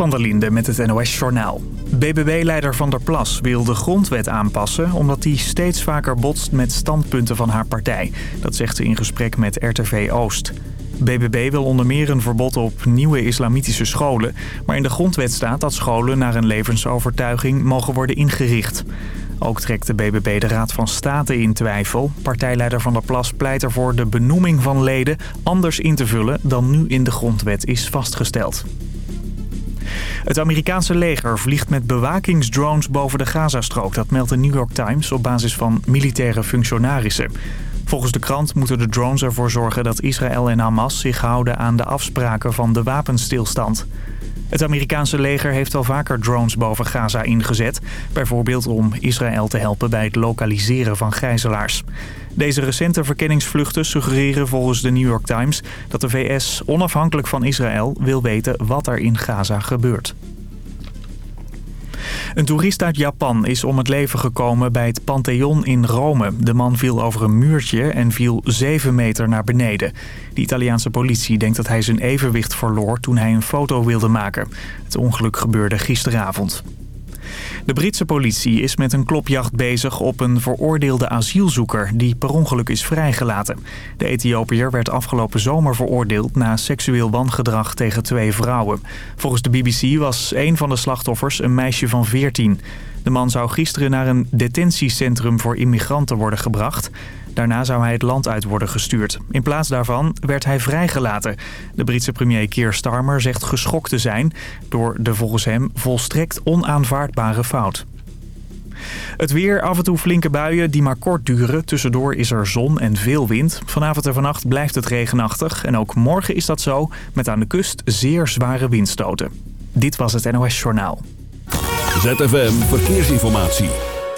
van der Linde met het NOS-journaal. BBB-leider Van der Plas wil de grondwet aanpassen... omdat die steeds vaker botst met standpunten van haar partij. Dat zegt ze in gesprek met RTV Oost. BBB wil onder meer een verbod op nieuwe islamitische scholen... maar in de grondwet staat dat scholen naar een levensovertuiging mogen worden ingericht. Ook trekt de BBB de Raad van State in twijfel. Partijleider Van der Plas pleit ervoor de benoeming van leden anders in te vullen dan nu in de grondwet is vastgesteld. Het Amerikaanse leger vliegt met bewakingsdrones boven de Gazastrook. Dat meldt de New York Times op basis van militaire functionarissen. Volgens de krant moeten de drones ervoor zorgen dat Israël en Hamas zich houden aan de afspraken van de wapenstilstand. Het Amerikaanse leger heeft al vaker drones boven Gaza ingezet. Bijvoorbeeld om Israël te helpen bij het lokaliseren van gijzelaars. Deze recente verkenningsvluchten suggereren volgens de New York Times... dat de VS onafhankelijk van Israël wil weten wat er in Gaza gebeurt. Een toerist uit Japan is om het leven gekomen bij het Pantheon in Rome. De man viel over een muurtje en viel 7 meter naar beneden. De Italiaanse politie denkt dat hij zijn evenwicht verloor toen hij een foto wilde maken. Het ongeluk gebeurde gisteravond. De Britse politie is met een klopjacht bezig op een veroordeelde asielzoeker die per ongeluk is vrijgelaten. De Ethiopiër werd afgelopen zomer veroordeeld na seksueel wangedrag tegen twee vrouwen. Volgens de BBC was een van de slachtoffers een meisje van 14. De man zou gisteren naar een detentiecentrum voor immigranten worden gebracht. Daarna zou hij het land uit worden gestuurd. In plaats daarvan werd hij vrijgelaten. De Britse premier Keir Starmer zegt geschokt te zijn... door de volgens hem volstrekt onaanvaardbare fout. Het weer, af en toe flinke buien die maar kort duren. Tussendoor is er zon en veel wind. Vanavond en vannacht blijft het regenachtig. En ook morgen is dat zo, met aan de kust zeer zware windstoten. Dit was het NOS Journaal. ZFM Verkeersinformatie.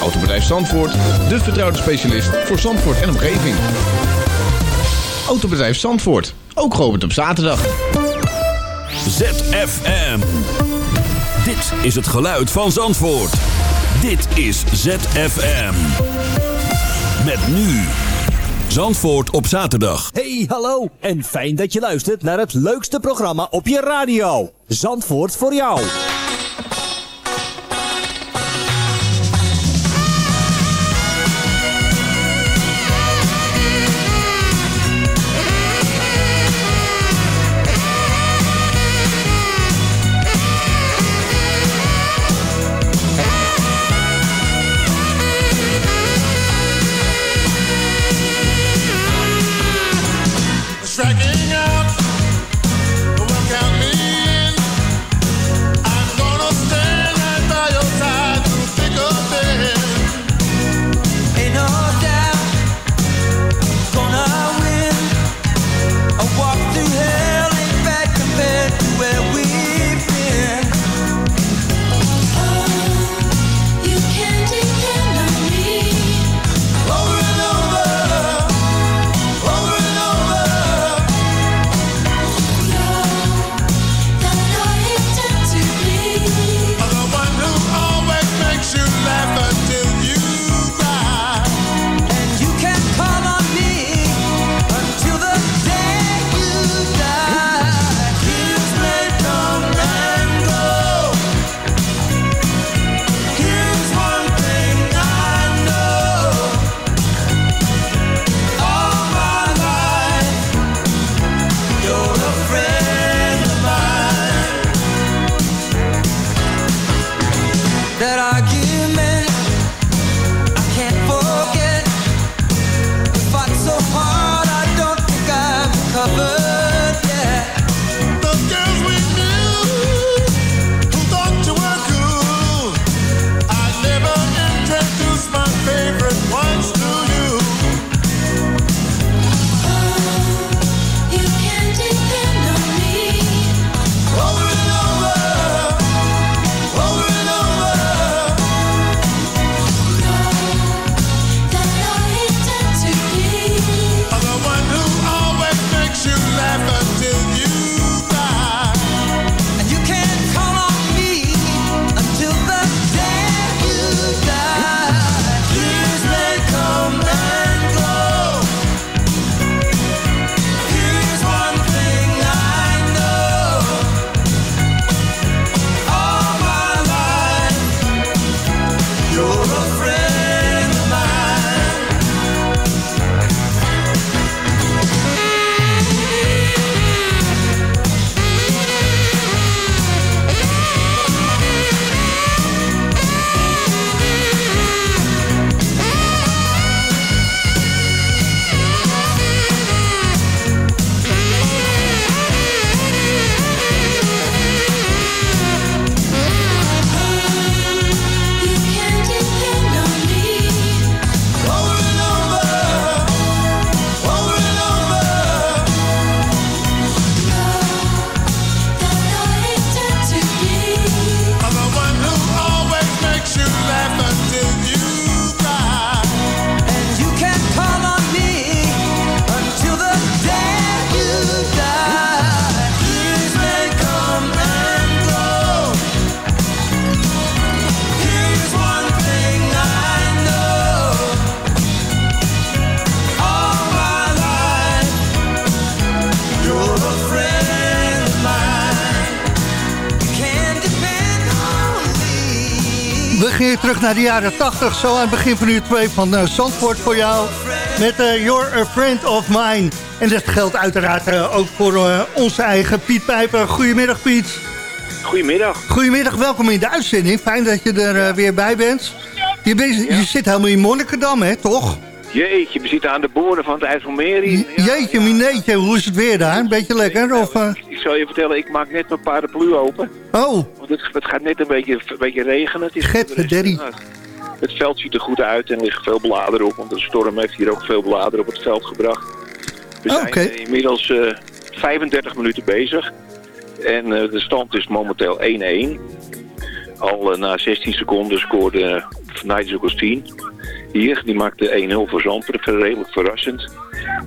Autobedrijf Zandvoort, de vertrouwde specialist voor Zandvoort en omgeving. Autobedrijf Zandvoort, ook geopend op zaterdag. ZFM. Dit is het geluid van Zandvoort. Dit is ZFM. Met nu. Zandvoort op zaterdag. Hey, hallo. En fijn dat je luistert naar het leukste programma op je radio. Zandvoort voor jou. Terug naar de jaren 80, zo aan het begin van uur 2 van uh, Zandvoort voor jou. Met uh, You're a Friend of Mine. En dat geldt uiteraard uh, ook voor onze eigen Piet Pijper. Goedemiddag Piet. Goedemiddag. Goedemiddag, welkom in de uitzending. Fijn dat je er weer bij bent. Je, bent, ja. je zit helemaal in Monnikendam, hè, toch? Jeetje, we zitten aan de boorden van het IJsselmeer. Ja, Jeetje, mineetje, hoe is het weer daar? Een beetje lekker? Of, zal je vertellen, ik maak net mijn paraplu open. Oh. Want het, het gaat net een beetje, een beetje regenen. Het, is het veld ziet er goed uit en er liggen veel bladeren op. Want de storm heeft hier ook veel bladeren op het veld gebracht. We zijn okay. inmiddels uh, 35 minuten bezig. En uh, de stand is momenteel 1-1. Al uh, na 16 seconden scoorde Nigel Agostine hier. Die maakte 1-0 voor Zandvoort, redelijk verrassend.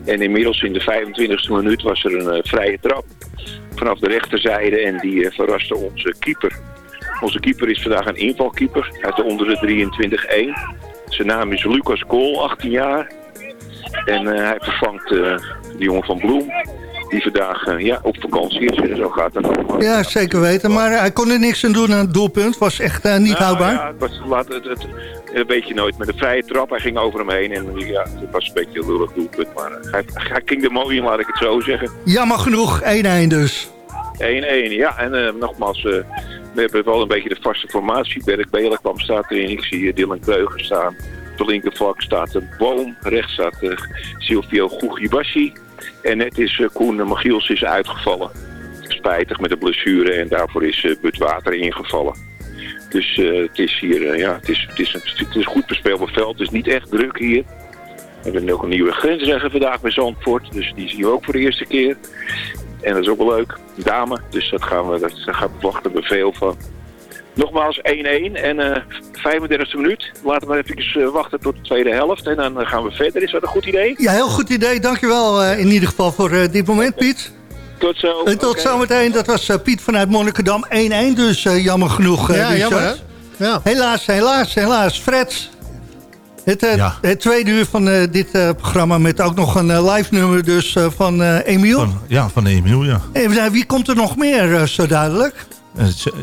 En inmiddels in de 25e minuut was er een uh, vrije trap vanaf de rechterzijde en die uh, verraste onze keeper. Onze keeper is vandaag een invalkeeper uit de onder de 23-1. Zijn naam is Lucas Kool, 18 jaar. En uh, hij vervangt de jongen van Bloem. Die vandaag ja, op vakantie is. En zo gaat het allemaal. Ja, zeker weten. Maar hij kon er niks aan doen aan het doelpunt. Was echt niet nou, houdbaar. Ja, het was, laat, het, het, dat weet je nooit. Met een vrije trap, hij ging over hem heen. En ja, het was een beetje een lullig doelpunt. Maar hij, hij ging er mooi in, laat ik het zo zeggen. Jammer genoeg, 1-1 dus. 1-1, ja. En uh, nogmaals, uh, we hebben wel een beetje de vaste formatie. Berk Belenkwam staat erin. Ik zie hier Dylan Kreuger staan. Op de linkervlak staat een boom. Rechts staat uh, Silvio Gugibashi. En net is Koen Magiels is uitgevallen. Spijtig met een blessure. En daarvoor is uh, Bud Water ingevallen. Dus het is hier, uh, ja, het is, het, is een, het is goed bespeelbaar veld. Het is niet echt druk hier. We hebben ook een nieuwe grensrechter vandaag bij Zandvoort. Dus die zien we ook voor de eerste keer. En dat is ook wel leuk. Dame. Dus dat gaan we, dat, daar gaan we wachten we veel van. Nogmaals 1-1 en uh, 35e minuut. Laten we even uh, wachten tot de tweede helft. En dan gaan we verder. Is dat een goed idee? Ja, heel goed idee. Dankjewel in ieder geval voor dit moment, Piet. Tot zo. En tot okay. zometeen. Dat was uh, Piet vanuit Monnikendam. 1-1 dus uh, jammer genoeg. Uh, ja, Richard. jammer hè? Ja. Helaas, helaas, helaas. Fred. Het, ja. het tweede uur van dit programma met ook nog een live nummer dus van Emiel. Van, ja, van Emiel, ja. En wie komt er nog meer zo duidelijk?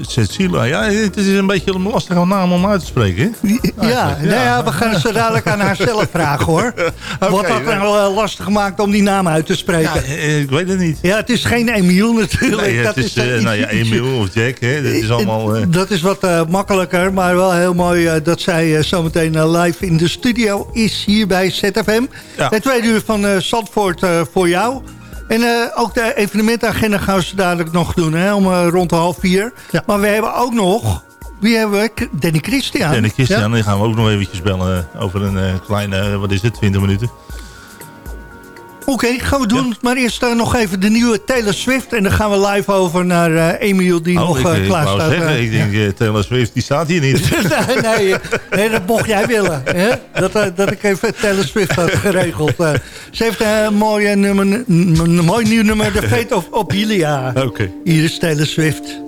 Cecilia, ja, het is een beetje een lastige naam om uit te spreken. Ja, ja. Nou ja, we gaan zo dadelijk aan haar zelf vragen hoor. okay, Wordt dat nou lastig gemaakt om die naam uit te spreken? Ja, ik weet het niet. Ja, het is geen Emiel natuurlijk. Nee, het dat is, is uh, nou ja, Emiel of Jack, hè. Dat is allemaal... Uh... Dat is wat uh, makkelijker, maar wel heel mooi dat zij zometeen live in de studio is hier bij ZFM. Ja. Het tweede uur van Zandvoort voor jou. En uh, ook de evenementagenda gaan we dadelijk nog doen, hè, om uh, rond de half vier. Ja. Maar we hebben ook nog, wie hebben we? Danny Christian. Danny Christian, ja? die gaan we ook nog eventjes bellen over een uh, kleine, wat is het, 20 minuten. Oké, okay, gaan we doen. Ja. Maar eerst uh, nog even de nieuwe Taylor Swift. En dan gaan we live over naar uh, Emiel die oh, nog uh, klaar ik staat. Zeggen, ik denk, ja. Taylor Swift die staat hier niet. nee, nee, nee, dat mocht jij willen. Hè? Dat, dat ik even Taylor Swift had geregeld. ze heeft een mooi, nummer, een mooi nieuw nummer, The Fate of Ophelia. Oké. Okay. Hier is Taylor Swift.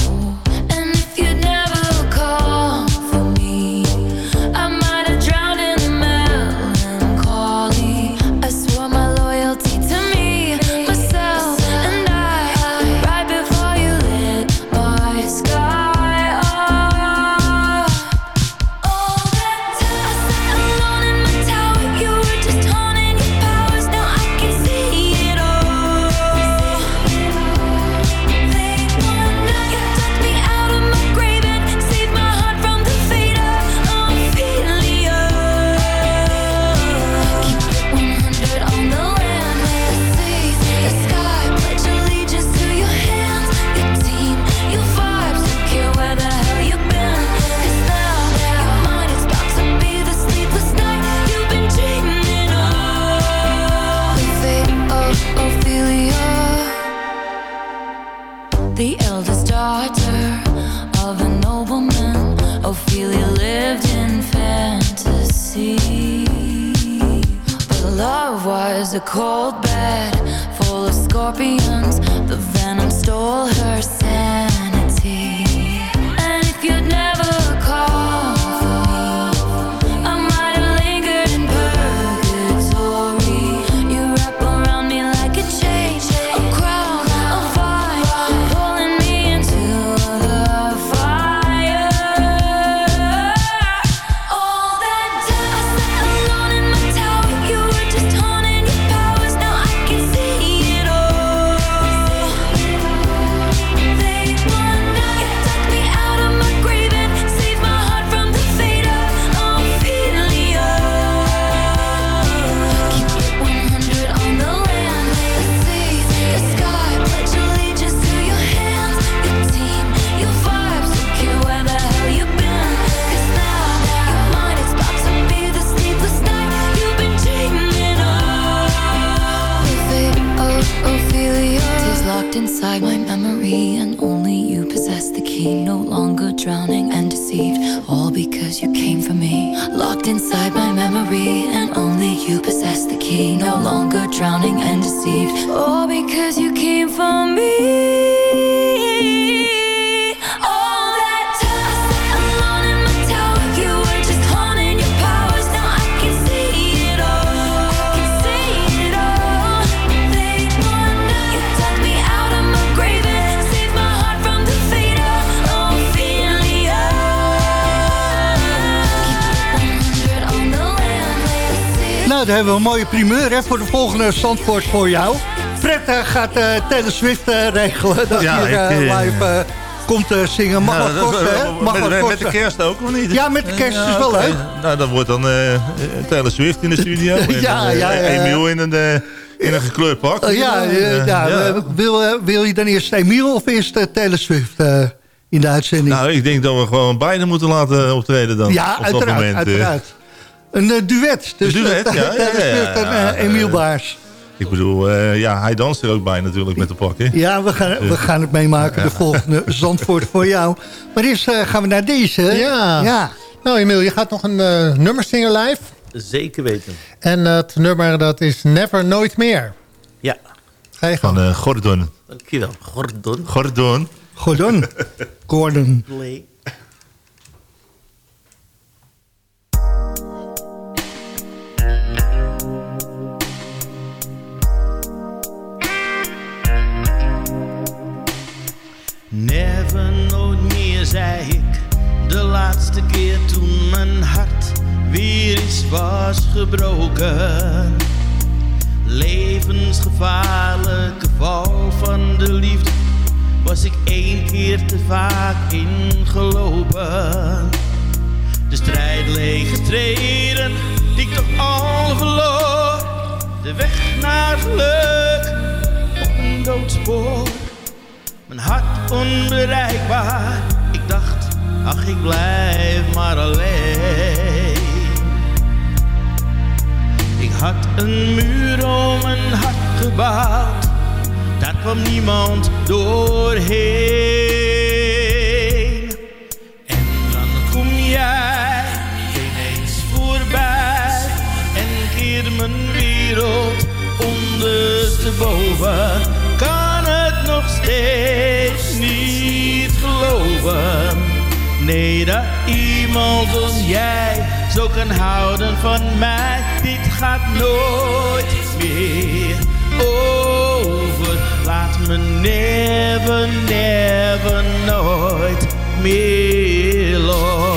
Nou, daar hebben we een mooie primeur hè, voor de volgende Zandvoort voor jou. Fred eh, gaat eh Taylor Swift eh, regelen dat Ja, hij eh, live komt zingen. Mag Nou, wat dat is kosten, hè? Mag met, wat de kerst ook, of niet? Ja, met de kerst is wel leuk. Nou, dat wordt dan Taylor Swift in de studio. en, Ja, eh, ja, ja. Emiel in een, in een gekleurd pak. Eh, ja, ja, ja. Wil, wil je dan eerst Emiel of eerst Taylor Swift in de uitzending? Nou, ik denk dat we gewoon beide moeten laten optreden dan. ja, op dat moment, uiteraard. Een eh, duet. Dus Een duet, eh, ja, ja, Emiel Baars. Ik bedoel, eh, ja, hij danst er ook bij natuurlijk met de pakken. Ja, we gaan, we gaan het meemaken, de volgende Zandvoort voor jou. Maar eerst eh, gaan we naar deze. Ja. ja. Nou, Emiel, je gaat nog een nummer zingen live. Zeker weten. En het nummer dat is Never Nooit Meer. Ja. Ga je Van eh, Gordon. Dankjewel. Gordon. Gordon. Gordon. Gordon. Play. Never nooit meer, zei ik. De laatste keer toen mijn hart weer eens was gebroken. Levensgevaarlijke val van de liefde was ik één keer te vaak ingelopen. De strijd leeg gestreden, die ik toch al verloor. De weg naar geluk op een doodspoor. Mijn hart onbereikbaar. Ik dacht, ach ik blijf maar alleen. Ik had een muur om mijn hart gebouwd. Daar kwam niemand doorheen. En dan kom jij ineens voorbij. En keer mijn wereld ondersteboven. Nog steeds niet geloven. Nee, dat iemand als jij zo kan houden van mij. Dit gaat nooit meer over. Laat me never, never, nooit meer los.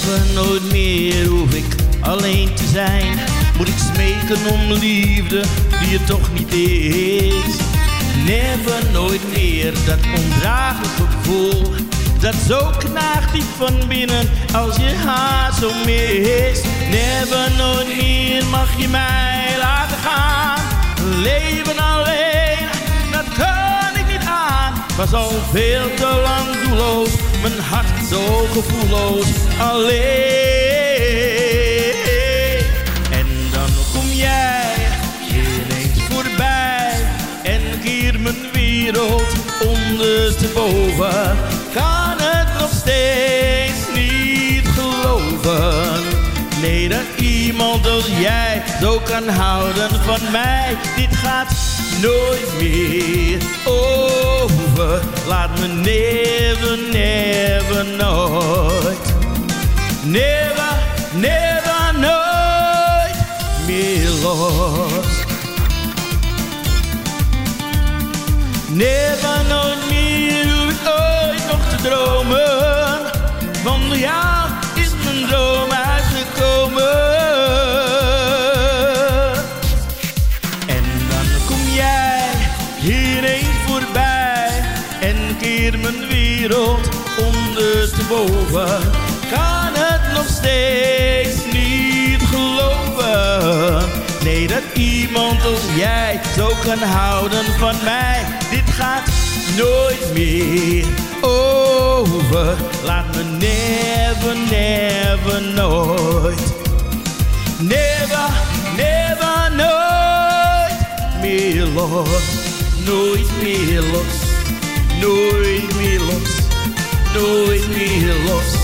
Never, nooit meer hoef ik alleen te zijn. Moet ik smeken om liefde die er toch niet is. Never, nooit meer dat ondraaglijke gevoel. Dat zo knaagt diep van binnen als je haar zo mist. Never, nooit meer mag je mij laten gaan. Leven alleen, dat kan ik niet aan. Was al veel te lang doelloos, mijn hart zo gevoelloos. Alleen. En dan kom jij ineens voorbij en keer mijn wereld ondersteboven. Kan het nog steeds niet geloven. Nee, dat iemand als jij zo kan houden van mij. Dit gaat nooit meer over. Laat me never, never, nooit. Never, never, nooit meer los. Never, nooit meer ooit nog te dromen. Kan het nog steeds niet geloven. Nee, dat iemand als jij zo kan houden van mij. Dit gaat nooit meer over. Laat me never, never, nooit. Never, never, nooit meer los. Nooit meer los. Nooit meer los. Nooit meer los.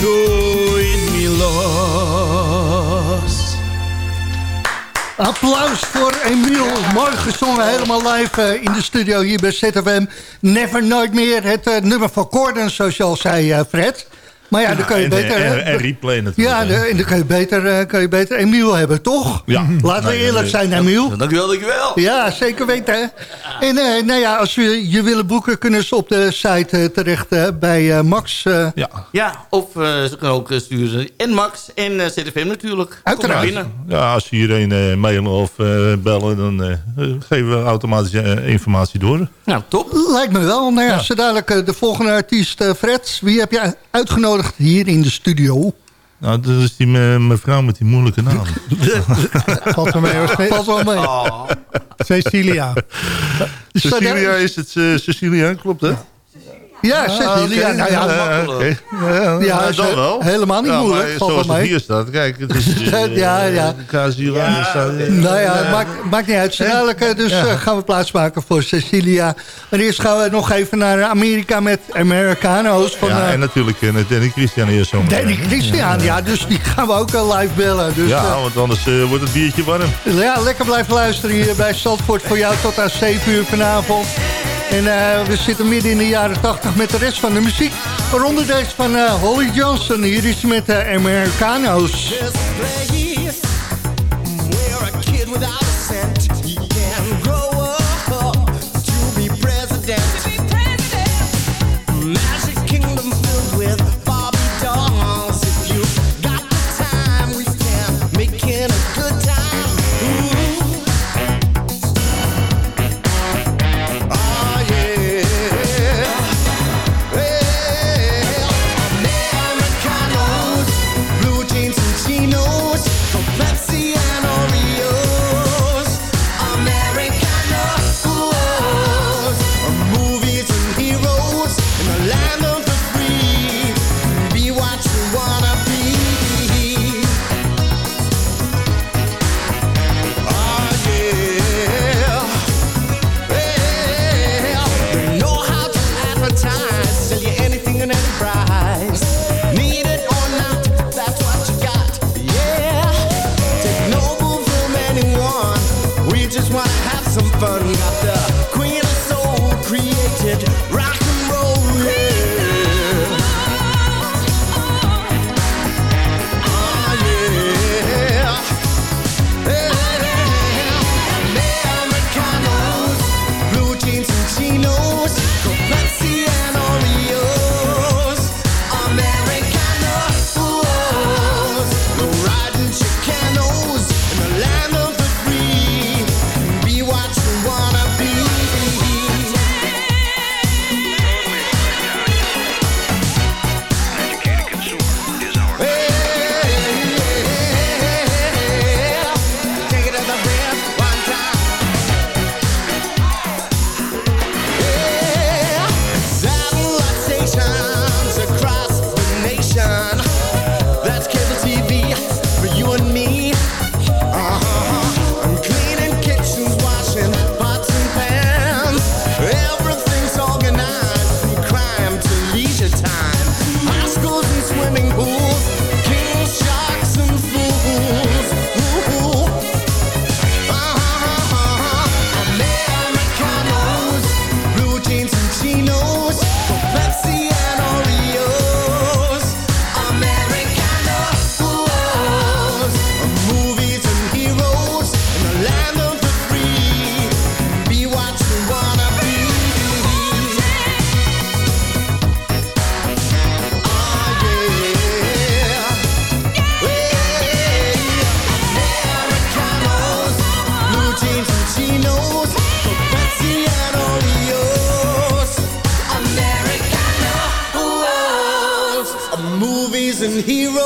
Nooit meer los. Applaus voor Emiel. Mooi gezongen, helemaal live eh, in de studio hier bij ZFM. Never Nooit Meer, het eh, nummer van Corden, zoals je al zei, eh, Fred. Maar ja, dan kan je en, beter... En, eh, en replay natuurlijk. ja, de- en dan kan je beter, eh, kan je beter Emiel hebben, toch? Ja. Laten we eerlijk nee. zijn, Emiel. Dankjewel, dankjewel. Ja, zeker weten. En eh, nou ja, als we je willen boeken, kunnen ze op de site terecht bij eh, Max. eh, Ja. Ja, of eh, ze kunnen ook sturen. En Max en ZFM natuurlijk. Uiteraard. Kom maar binnen. Ja, als ze hierheen eh, mailen of eh, bellen, dan geven we automatisch informatie door. Nou, top. Lijkt me wel. Nou ja, Ja. zo dadelijk de volgende artiest, eh, Fred. Wie heb je uitgenodigd hier in de studio? Nou, dat is die me- mevrouw met die moeilijke naam. Valt wel mee Valt wel mee. Oh. Cecilia. Cecilia is het, eh, Cecilia, klopt hè? Ja, Cecilia. Ah, Nou ja, ja. Ja, Ja, nou, is dan he- wel. helemaal niet Ja, maar moeilijk, zoals wel het hier staat, kijk, het is... eh, Ja, ja. Staat, eh, Nou ja, het maakt, maakt niet uit. Zo dadelijk eh, dus gaan we plaatsmaken voor Cecilia. Maar eerst gaan we nog even naar Amerika met Americano's. Van, ja, en natuurlijk Danny Christian eerst zomaar. Danny Christian. Ja, dus die gaan we ook live bellen. Dus, Ja, want anders wordt het biertje warm. Ja, lekker blijven luisteren hier bij Zandvoort voor jou tot aan 7 uur vanavond. En eh, we zitten midden in de jaren 80 met de rest van de muziek. Waaronder deze van eh, Holly Johnson. Hier is met de Americano's. Fun. Got the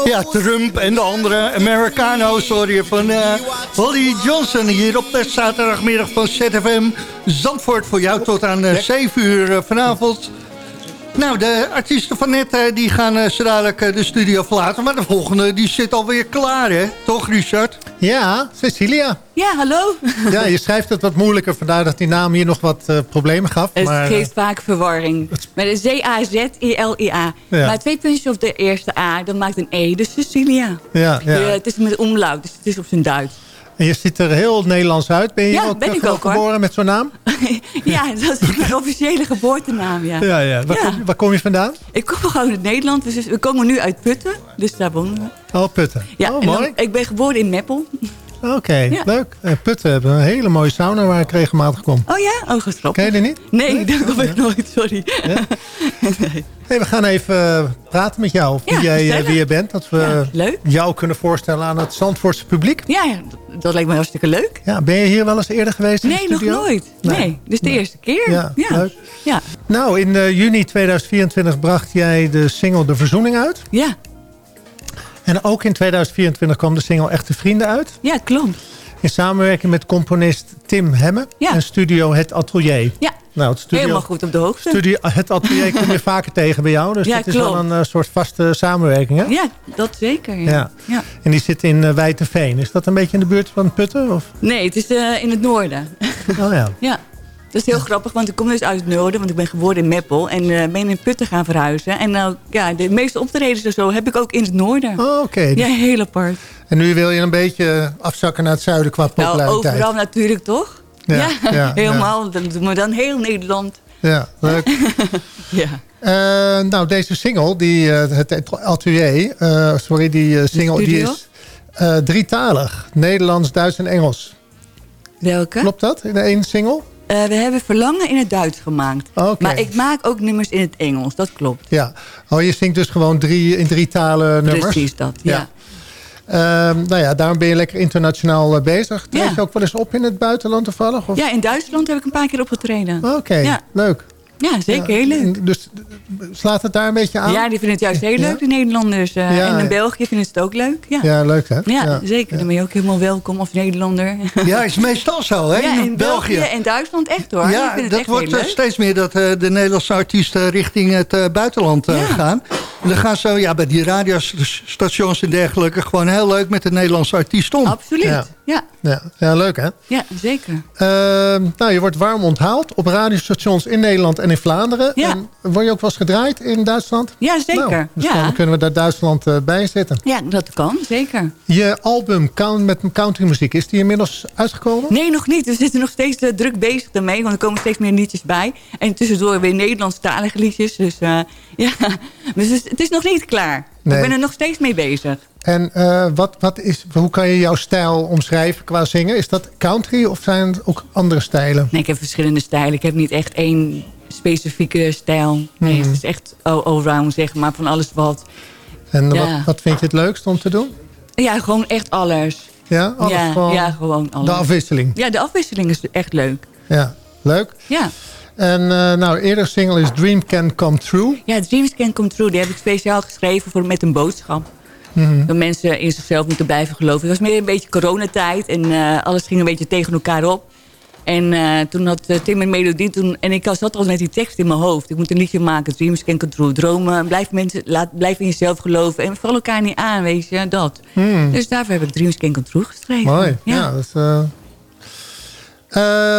Ja, Trump en de andere Americano's hoor je van eh, Holly Johnson hier op de zaterdagmiddag van ZFM Zandvoort voor jou tot aan eh, 7 uur eh, vanavond. Nou, de artiesten van net eh, die gaan eh, zo dadelijk eh, de studio verlaten, maar de volgende die zit alweer klaar hè, toch Richard? Ja, Cecilia. Ja, hallo. Ja, je schrijft het wat moeilijker, vandaar dat die naam hier nog wat eh, problemen gaf. Het maar, geeft vaak verwarring. Met een Z-A-Z-I-L-I-A. Ja. Maar twee puntjes op de eerste A, dat maakt een E, dus Cecilia. Ja, ja. Het is met omlaut, dus het is op zijn Duits. En je ziet er heel Nederlands uit. Ben je Ja, ook, ben eh, ik ook, hoor. geboren met zo'n naam? ja, dat is mijn officiële geboortenaam, ja. Ja, ja. Waar, Kom, waar kom je vandaan? Ik kom gewoon uit Nederland, dus we komen nu uit Putten, dus daar wonen we. Oh, Putten. Ja, oh, dan- mooi. ik ben geboren in Meppel. Oké, Ja. leuk. Eh, Putten hebben een hele mooie sauna waar ik regelmatig kom. Oh ja? Oh, gestrapt. Ken je die niet? Nee, daar kom ik nooit, sorry. Hey, we gaan even eh, praten met jou. Wie, Ja, jij, eh, wie je bent. Dat we jou kunnen voorstellen aan het Zandvoortse publiek. Ja, ja, dat, dat lijkt me hartstikke leuk. Ja, ben je hier wel eens eerder geweest in Nee, nog nooit. Nee, dus de eerste keer. Ja, ja. leuk. Ja. Nou, in juni 2024 bracht jij de single De Verzoening uit. Ja. En ook in 2024 kwam de single Echte Vrienden uit. Ja, klopt. In samenwerking met componist Tim Hemme Ja. en studio Het Atelier. Ja, Nou, het studio, helemaal goed op de hoogte. studio, het atelier kom je vaker tegen bij jou. Dus Ja, dat is wel een eh, soort vaste samenwerking, hè? Ja, dat zeker. Ja. Ja. Ja. En die zit in uh, Wijtenveen. Is dat een beetje in de buurt van Putten? Of? Nee, het is eh, in het noorden. Oh ja. Ja. Dat is heel grappig, want ik kom dus uit het noorden. Want ik ben geboren in Meppel. En eh, ben in Putten gaan verhuizen. En nou, ja, de meeste optredens en zo heb ik ook in het noorden. Oh, oké. Ja, heel apart. En nu wil je een beetje afzakken naar het zuiden qua Nou, populariteit. overal natuurlijk, toch? Ja, ja, helemaal. Dan doen we dan heel Nederland. Ja, leuk. Ja. Eh, nou, deze single, die, het atelier, sorry, die single, die is drietalig. Nederlands, Duits en Engels. Welke? Klopt dat, in één single? Eh, we hebben Verlangen in het Duits gemaakt. Maar ik maak ook nummers in het Engels, dat klopt. Ja. Oh, je zingt dus gewoon drie, in drie talen nummers? Precies dat, ja. Ehm, nou ja, daarom ben je lekker internationaal eh, bezig. Treed Ja. je ook wel eens op in het buitenland toevallig? Of? Ja, in Duitsland heb ik een paar keer opgetreden. Oké, Ja. leuk. Ja, zeker. Heel leuk. Dus slaat het daar een beetje aan? Ja, die vinden het juist heel leuk, de Nederlanders. eh, en in. België vinden ze het ook leuk. Ja, Ja, leuk hè? Ja, zeker. Dan ben je ook helemaal welkom als Nederlander. Ja, is meestal zo, hè? In België en Duitsland echt hoor. Ja, dat echt wordt eh, steeds meer dat eh, de Nederlandse artiesten richting het buitenland gaan. En dan gaan ze ja, bij die radiostations en dergelijke gewoon heel leuk met de Nederlandse artiest om. Absoluut, Ja. ja. Leuk hè? Ja, zeker. Ehm, nou, je wordt warm onthaald op radiostations in Nederland en in Vlaanderen. Ja. En word je ook wel eens gedraaid in Duitsland? Ja, zeker. Nou, dus ja. dan kunnen we daar Duitsland eh, bij zetten. ja, dat kan, zeker. Je album count, met countrymuziek, is die inmiddels uitgekomen? Nee, nog niet. We zitten nog steeds eh, druk bezig daarmee. Want er komen steeds meer liedjes bij. En tussendoor weer Nederlandstalige liedjes. Dus eh, ja, dus het is- het is nog niet klaar. Nee. Ik ben er nog steeds mee bezig. En eh, wat, wat is, hoe kan je jouw stijl omschrijven qua zingen? Is dat country of zijn het ook andere stijlen? Nee, ik heb verschillende stijlen. Ik heb niet echt één specifieke stijl. Nee, Mhm. het is echt all- allround, zeg maar. Van alles wat. En Ja. wat, wat vind je het leukst om te doen? Ja, gewoon echt alles. Ja, alles ja, gewoon- ja, gewoon alles. De afwisseling. Ja, de afwisseling is echt leuk. Ja, leuk. Ja. En eh nou, eerder single is Dream Can Come True. Ja, Dreams Can Come True. Die heb ik speciaal geschreven voor, met een boodschap. Mhm. Dat mensen in zichzelf moeten blijven geloven. Het was meer een beetje coronatijd. En eh, alles ging een beetje tegen elkaar op. En eh, toen had eh, Tim een melodie. Toen, en ik zat al met die tekst in mijn hoofd. Ik moet een liedje maken. Dreams can come true. Dromen. Blijf, mensen, laat, blijf in jezelf geloven. En val elkaar niet aan, weet je. Dat. Hmm. Dus daarvoor heb ik Dreams can come true geschreven. Mooi. Ja. dat is,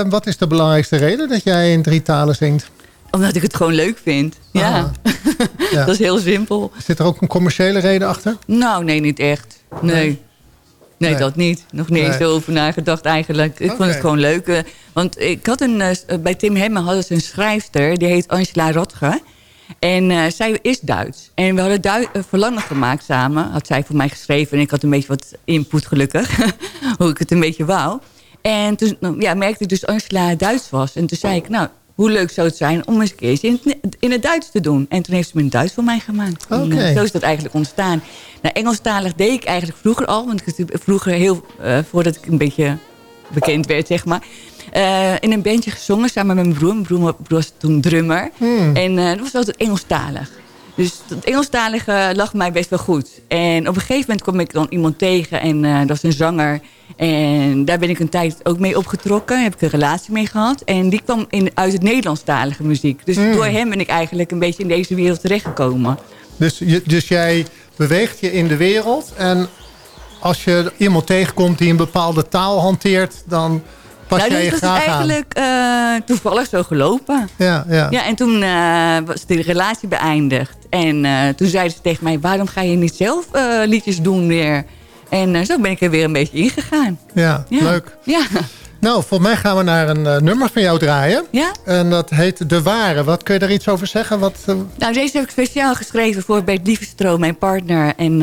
wat is de belangrijkste reden dat jij in drie talen zingt? Omdat ik het gewoon leuk vind. Ja. Ah. Ja. dat is heel simpel. Zit er ook een commerciële reden achter? Nou, nee, niet echt. Nee. Nee, Nee. dat niet. Nog niet eens over nagedacht eigenlijk. Ik vond het gewoon leuk. eh, Want ik had een, eh, bij Tim Hemme hadden ze een schrijfster. Die heet Angela Rotge. En eh, zij is Duits. En we hadden Dui- eh, verlangen gemaakt samen. Had zij voor mij geschreven. En ik had een beetje wat input gelukkig. hoe ik het een beetje wou. En toen nou, ja, merkte ik dus Angela Duits was. En toen zei ik, nou, hoe leuk zou het zijn om eens een in het, in het Duits te doen. En toen heeft ze me in het Duits voor mij gemaakt. Oké. eh, zo is dat eigenlijk ontstaan. Nou, Engelstalig deed ik eigenlijk vroeger al. Want ik vroeger heel, eh, voordat ik een beetje bekend werd, zeg maar. eh, in een bandje gezongen samen met mijn broer. Mijn broer, was toen drummer. Hmm. En dat was altijd Engelstalig. Dus het Engelstalige lag mij best wel goed. En op een gegeven moment kom ik dan iemand tegen en eh, dat is een zanger. En daar ben ik een tijd ook mee opgetrokken. Heb ik een relatie mee gehad. En die kwam in, uit het Nederlandstalige muziek. Dus Mm. door hem ben ik eigenlijk een beetje in deze wereld terechtgekomen. Dus, dus jij beweegt je in de wereld. En als je iemand tegenkomt die een bepaalde taal hanteert... dan pas nou, jij dus je is eigenlijk eh, toevallig zo gelopen. Ja, ja. Ja, en toen eh, was de relatie beëindigd. En eh, toen zeiden ze tegen mij... waarom ga je niet zelf liedjes doen weer? En zo ben ik er weer een beetje ingegaan. Ja, Ja. leuk. Ja. Nou, volgens mij gaan we naar een nummer van jou draaien. Ja? En dat heet De Ware. Wat kun je daar iets over zeggen? Wat, Nou, deze heb ik speciaal geschreven voor Bert Lievenstroom, mijn partner. En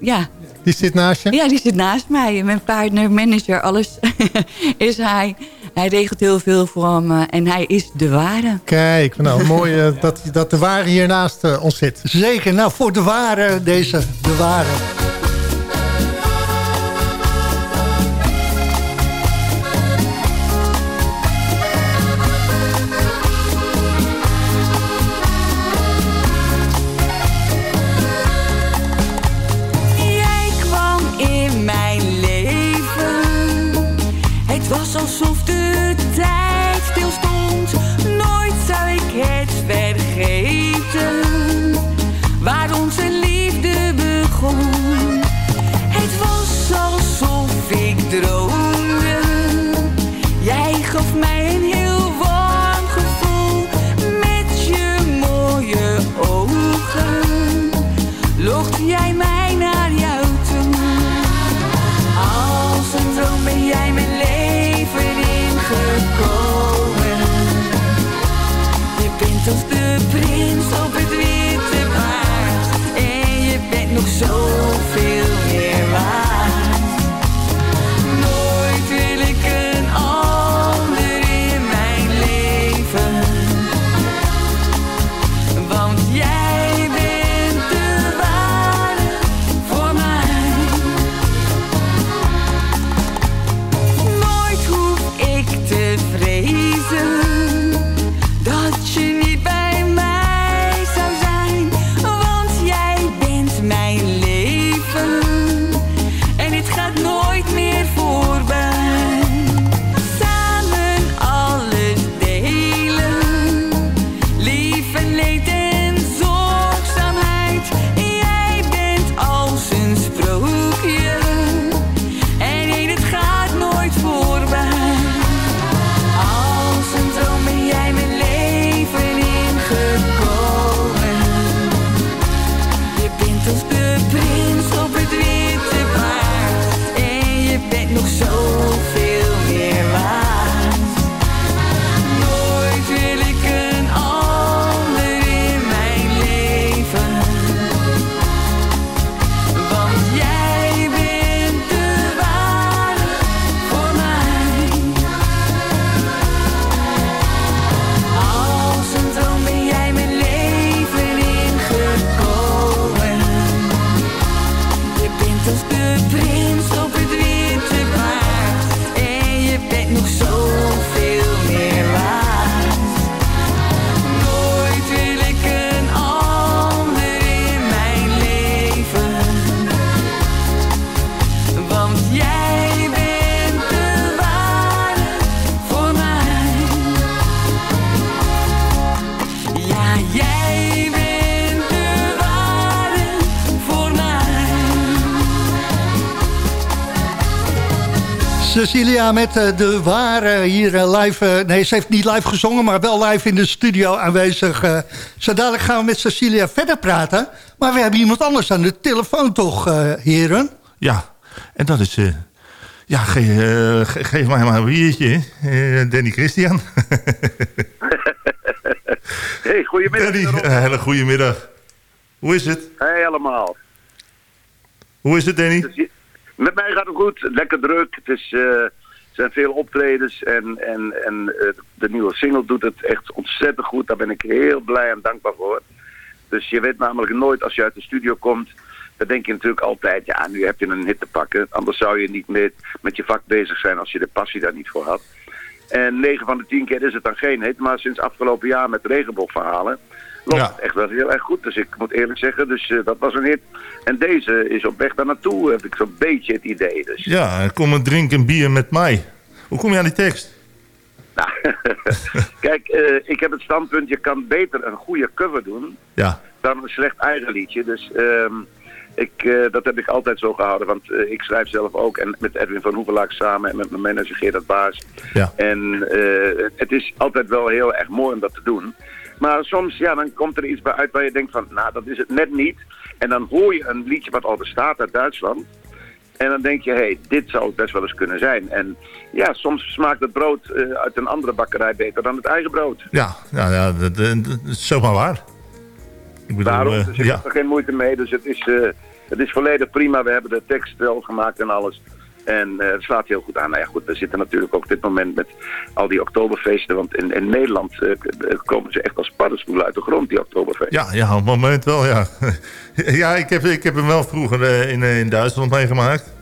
ja... Die zit naast je? Ja, die zit naast mij. Mijn partner, manager, alles is hij. Hij regelt heel veel voor me. En hij is de ware. Kijk, nou mooi eh, dat, dat De Ware hier naast eh, ons zit. Zeker, nou voor De Ware, deze De Ware. Met eh, De Ware hier eh, live. eh, nee, ze heeft niet live gezongen, maar wel live in de studio aanwezig. zo dadelijk gaan we met Cecilia verder praten. Maar we hebben iemand anders aan de telefoon toch, eh, heren? Ja, en dat is... eh, ja, ge- ge- geef mij maar een biertje. Danny Christian. Hey, goedemiddag. Danny, een hele goede middag. Hoe is het? Hey allemaal. Hoe is het, Danny? Met mij gaat het goed. Lekker druk. Het is, zijn veel optredens en, en, en eh, de nieuwe single doet het echt ontzettend goed. Daar ben ik heel blij en dankbaar voor. Dus je weet namelijk nooit als je uit de studio komt, dan denk je natuurlijk altijd, ja nu heb je een hit te pakken. Anders zou je niet met, met je vak bezig zijn als je de passie daar niet voor had. En 9 van de 10 keer is het dan geen hit, maar sinds afgelopen jaar met regenboogverhalen loopt Ja. het echt wel heel erg goed. Dus ik moet eerlijk zeggen, dus, eh, dat was een hit. En deze is op weg daar naartoe, heb ik zo'n beetje het idee. Dus. Ja, kom en drink een bier met mij. Hoe kom je aan die tekst? Kijk, eh, ik heb het standpunt, je kan beter een goede cover doen Ja. dan een slecht eigen liedje. Dus ehm, ik, eh, dat heb ik altijd zo gehouden, want ik schrijf zelf ook. En met Edwin van Hoevelaak samen en met mijn manager Gerard Baas. Ja. En het is altijd wel heel erg mooi om dat te doen. Maar soms, ja, dan komt er iets bij uit waar je denkt van, nou, dat is het net niet. En dan hoor je een liedje wat al bestaat uit Duitsland. En dan denk je, hé, hey, dit zou het best wel eens kunnen zijn. En ja, soms smaakt het brood eh, uit een andere bakkerij beter dan het eigen brood. Ja, ja, ja dat, dat- dat is zomaar waar. Ik bedoel, Daarom, eh, dus ik ja. heb er geen moeite mee. Dus het is, eh, het is volledig prima. We hebben de tekst wel gemaakt en alles. En eh, het slaat heel goed aan. Nou ja, goed, we zitten natuurlijk ook op dit moment met al die oktoberfeesten. Want in, in Nederland eh, k- komen ze echt als paddenstoelen uit de grond, die oktoberfeesten. Ja, ja, op het moment wel, ja. ja, ik heb, ik heb hem wel vroeger eh, in, eh, in Duitsland meegemaakt.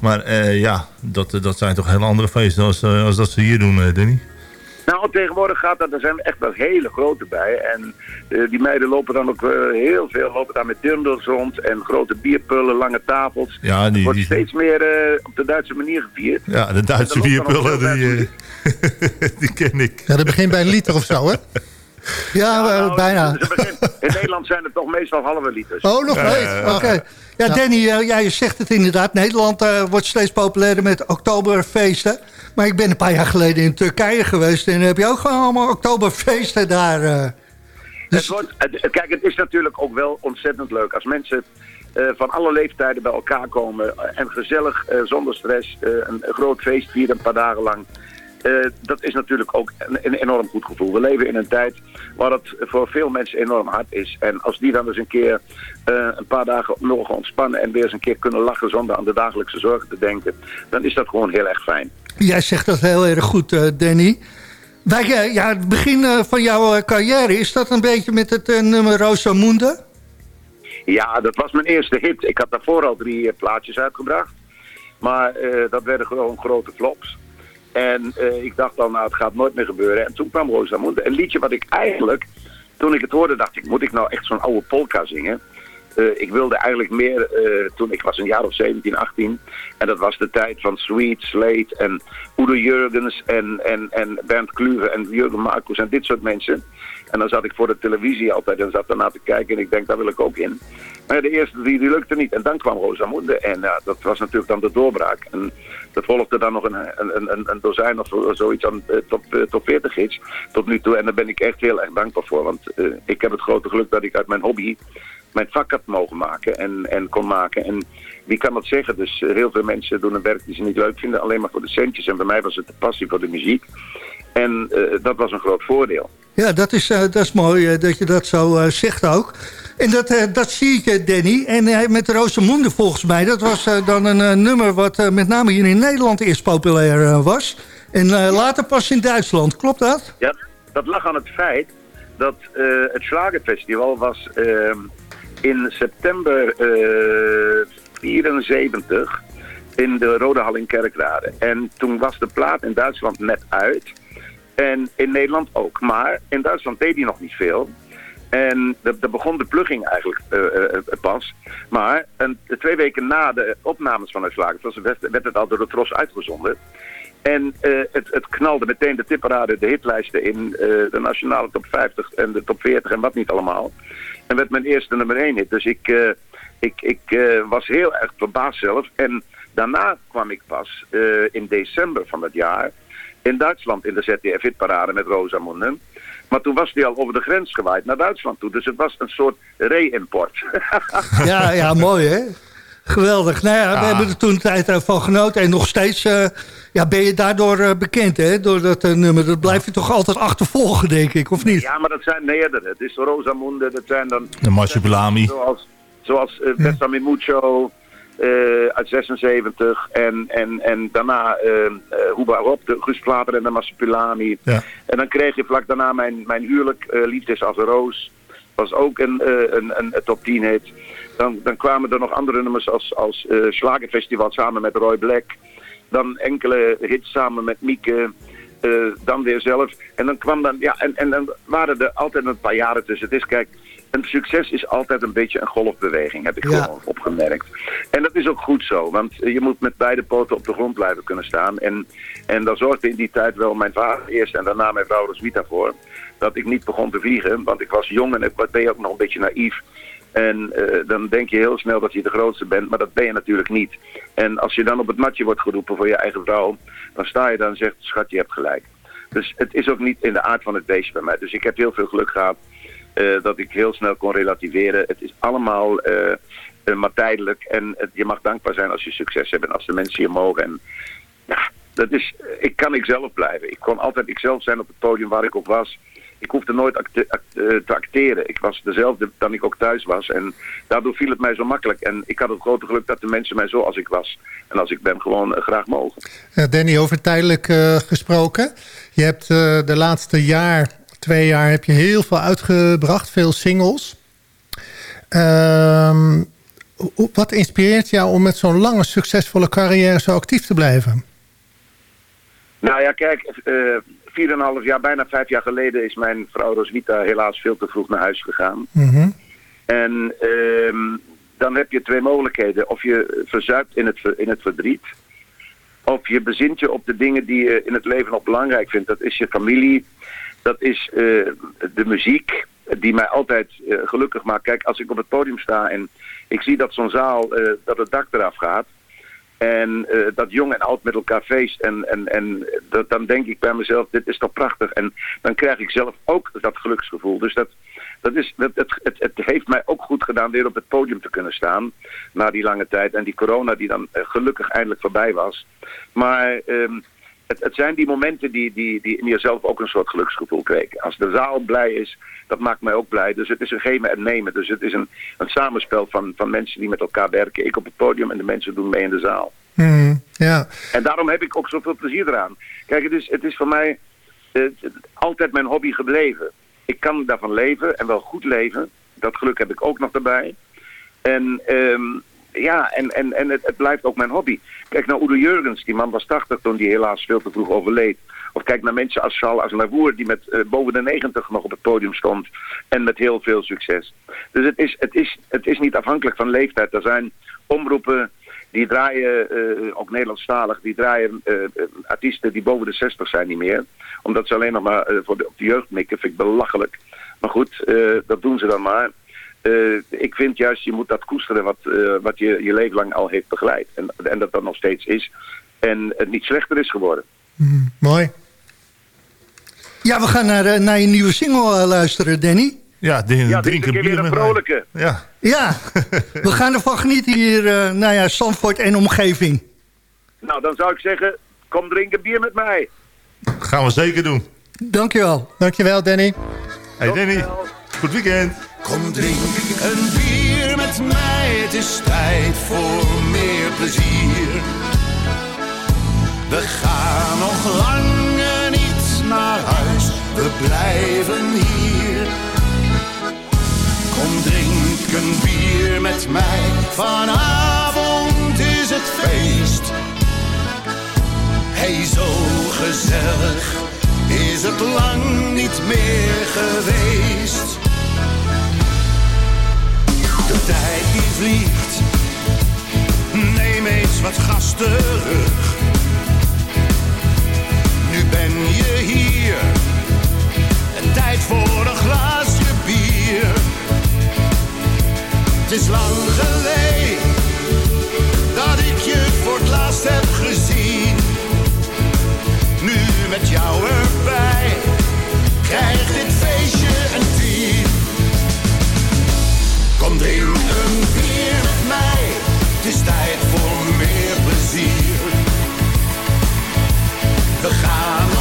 Maar eh, ja, dat, dat zijn toch heel andere feesten als, eh, als dat ze hier doen, eh, Danny. Nou, tegenwoordig gaat dat, er zijn echt wel hele grote bij. En eh, die meiden lopen dan ook eh, heel veel, lopen daar met dirndels rond en grote bierpullen, lange tafels. Ja, die, Wordt die, steeds meer eh, op de Duitse manier gevierd. ja de Duitse er bierpullen, die, eh, die ken ik. Ja, dat begint bij een liter of zo, hè? Ja, eh, Nou, bijna. in Nederland zijn het toch meestal halve liters. Oh, nog steeds? Oké. Ja, Danny, ja, je zegt het inderdaad. Nederland eh, wordt steeds populairder met oktoberfeesten. Maar ik ben een paar jaar geleden in Turkije geweest... en heb je ook gewoon allemaal oktoberfeesten daar. eh. Wordt, het- kijk, het is natuurlijk ook wel ontzettend leuk als mensen eh, van alle leeftijden bij elkaar komen eh, en gezellig, zonder stress, een groot feest vieren een paar dagen lang. Eh, dat is natuurlijk ook een, een enorm goed gevoel. We leven in een tijd waar het voor veel mensen enorm hard is. En als die dan eens een keer eh, een paar dagen mogen ontspannen en weer eens een keer kunnen lachen zonder aan de dagelijkse zorgen te denken, dan is dat gewoon heel erg fijn. Jij zegt dat heel erg goed, eh, Danny. Eh, ja, het begin van jouw carrière, is dat een beetje met het nummer Rosamunde? Ja, dat was mijn eerste hit. Ik had daarvoor al drie plaatjes uitgebracht. Maar dat werden gewoon grote flops. En eh, ik dacht al, nou, het gaat nooit meer gebeuren. En toen kwam Rosamunde. Een liedje wat ik eigenlijk, toen ik het hoorde, dacht ik, moet ik nou echt zo'n oude polka zingen? Eh, ik wilde eigenlijk meer, eh, toen ik was een jaar of 17, 18. En dat was de tijd van Sweet, Slate en Udo Jurgens en, en, en Bernd Kluwe en Jurgen Marcus en dit soort mensen. En dan zat ik voor de televisie altijd en zat daarna te kijken en ik denk, daar wil ik ook in. Maar de eerste die lukte niet. En dan kwam Rosamunde en ja, dat was natuurlijk dan de doorbraak. En dat volgde dan nog een, een, een, een dozijn of zoiets aan top, top 40 hits tot nu toe. En daar ben ik echt heel erg dankbaar voor. Want eh, ik heb het grote geluk dat ik uit mijn hobby mijn vak had mogen maken en, en kon maken. En wie kan dat zeggen? Dus eh, heel veel mensen doen een werk die ze niet leuk vinden, alleen maar voor de centjes. En bij mij was het de passie voor de muziek. En eh, dat was een groot voordeel. Ja, dat is, dat is mooi dat je dat zo zegt ook. En dat, eh, dat zie ik, eh, Danny. En eh, met Rosamunde volgens mij, dat was dan een nummer... wat met name hier in Nederland eerst populair was. En later pas in Duitsland. Klopt dat? Ja, dat lag aan het feit dat het Slagerfestival was ehm, in september eh 74 in de Rode Hal in Kerkrade. En toen was de plaat in Duitsland net uit. En in Nederland ook. Maar in Duitsland deed hij nog niet veel. En daar begon de plugging eigenlijk eh, eh, eh, pas. Maar een, twee weken na de opnames van het Slagerfestival werd, werd het al door de Tros uitgezonden. En het, het knalde meteen de tipparade, de hitlijsten in de nationale top 50 en de top 40 en wat niet allemaal. En werd mijn eerste nummer 1 hit. Dus ik, ik, ik was heel erg verbaasd zelf. En daarna kwam ik pas in december van dat jaar in Duitsland in de ZDF-hitparade met Rosamunde. Maar toen was die al over de grens gewaaid naar Duitsland toe. Dus het was een soort re-import. Ja, ja, mooi hè? Geweldig. Nou ja, we hebben er toen een tijd eh, van genoten. En nog steeds eh, ja, ben je daardoor eh, bekend, hè? Door dat nummer. Dat blijf je toch altijd achtervolgen, denk ik, of niet? Ja, maar dat zijn meerdere. Het is Rosamunde, dat zijn dan... De Marsupilami. Zoals, zoals uh, Bessami Mucho uh, uit 76 en, en, en daarna uh, uh, Huba Rob, de Plater en de Marsupilami. Ja. En dan kreeg je vlak daarna mijn, mijn huwelijk, Liefdes als een Roos. Was ook een, een, een, top 10 hit. Dan, dan kwamen er nog andere nummers als, als Slagerfestival samen met Roy Black. Dan enkele hits samen met Mieke. eh, dan weer zelf. En dan kwam dan, ja, en, en dan waren er altijd een paar jaren tussen. Het is, kijk, een succes is altijd een beetje een golfbeweging, heb ik Ja. gewoon opgemerkt. En dat is ook goed zo, want je moet met beide poten op de grond blijven kunnen staan. En, en daar zorgde in die tijd wel mijn vader eerst en daarna mijn vrouw Roswitha voor. Dat ik niet begon te vliegen, want ik was jong en ik ben je ook nog een beetje naïef. En eh, dan denk je heel snel dat je de grootste bent, maar dat ben je natuurlijk niet. En als je dan op het matje wordt geroepen voor je eigen vrouw, dan sta je dan en zegt, schat, je hebt gelijk. Dus het is ook niet in de aard van het beestje bij mij. Dus ik heb heel veel geluk gehad eh, dat ik heel snel kon relativeren. Het is allemaal eh, eh, maar tijdelijk en je mag dankbaar zijn als je succes hebt en als de mensen je mogen. En ja, dat is, ik kan ikzelf blijven. Ik kon altijd ikzelf zijn op het podium waar ik ook was. Ik hoefde nooit te acteren. Ik was dezelfde dan ik ook thuis was. En daardoor viel het mij zo makkelijk. En ik had het grote geluk dat de mensen mij zoals ik was. En als ik ben gewoon graag mogen. Danny, over tijdelijk gesproken. Je hebt de laatste jaar, twee jaar, heb je heel veel uitgebracht. Veel singles. Ehm, wat inspireert jou om met zo'n lange, succesvolle carrière zo actief te blijven? Nou ja, kijk, eh, vier en een half jaar, bijna vijf jaar geleden is mijn vrouw Roswitha helaas veel te vroeg naar huis gegaan. En ehm, dan heb je twee mogelijkheden. Of je verzuipt in het, in het verdriet. Of je bezint je op de dingen die je in het leven nog belangrijk vindt. Dat is je familie. Dat is eh, de muziek. Die mij altijd eh, gelukkig maakt. Kijk, als ik op het podium sta en ik zie dat zo'n zaal, eh, dat het dak eraf gaat. En dat jong en oud met elkaar feest. En, en, en dat, dan denk ik bij mezelf, dit is toch prachtig. En dan krijg ik zelf ook dat geluksgevoel. Dus dat, dat is, dat, het, het, het heeft mij ook goed gedaan weer op het podium te kunnen staan. Na die lange tijd. En die corona die dan gelukkig eindelijk voorbij was. Maar ehm, het, het zijn die momenten die, die, die in jezelf ook een soort geluksgevoel kweken. Als de zaal blij is, dat maakt mij ook blij. Dus het is een geven en nemen. Dus het is een, een samenspel van, van mensen die met elkaar werken. Ik op het podium en de mensen doen mee in de zaal. Hmm, ja. En daarom heb ik ook zoveel plezier eraan. Kijk, het is, het is voor mij eh, altijd mijn hobby gebleven. Ik kan daarvan leven en wel goed leven. Dat geluk heb ik ook nog erbij. En ehm, ja, en, en, en het, het blijft ook mijn hobby. Kijk naar Udo Jurgens, die man was 80 toen die helaas veel te vroeg overleed. Of kijk naar mensen als Charles Aznavour, die met eh, boven de 90 nog op het podium stond. En met heel veel succes. Dus het is, het is, het is niet afhankelijk van leeftijd. Er zijn omroepen die draaien, eh, ook Nederlandstalig, die draaien eh, artiesten die boven de 60 zijn niet meer. Omdat ze alleen nog maar voor de, op de jeugd mikken, vind ik belachelijk. Maar goed, dat doen ze dan maar. Eh, ik vind juist, je moet dat koesteren wat, eh, wat je je leven lang al heeft begeleid. En, en dat dat nog steeds is. En het niet slechter is geworden. Mooi. Ja, we gaan naar, eh, naar je nieuwe single luisteren, Danny. Ja, de, Ja, dit is een keer weer een vrolijke. Ja. Ja, we gaan ervan genieten hier, eh nou ja, Zandvoort en omgeving. Nou, dan zou ik zeggen, kom drinken bier met mij. Gaan we zeker doen. Dankjewel. Dankjewel, Danny. Hey Danny, goed weekend. Kom drink een bier met mij, het is tijd voor meer plezier. We gaan nog lang niet naar huis, we blijven hier. Kom drink een bier met mij, vanavond is het feest. Hey, zo gezellig is het lang niet meer geweest. De tijd die vliegt, neem eens wat gas terug. Nu ben je hier, en tijd voor een glaasje bier. Het is lang geleden dat ik je voor het laatst heb gezien. Nu met jou erbij, krijgt dit feestje een tien. Kom drink een bier met mij, het is tijd voor meer plezier. We gaan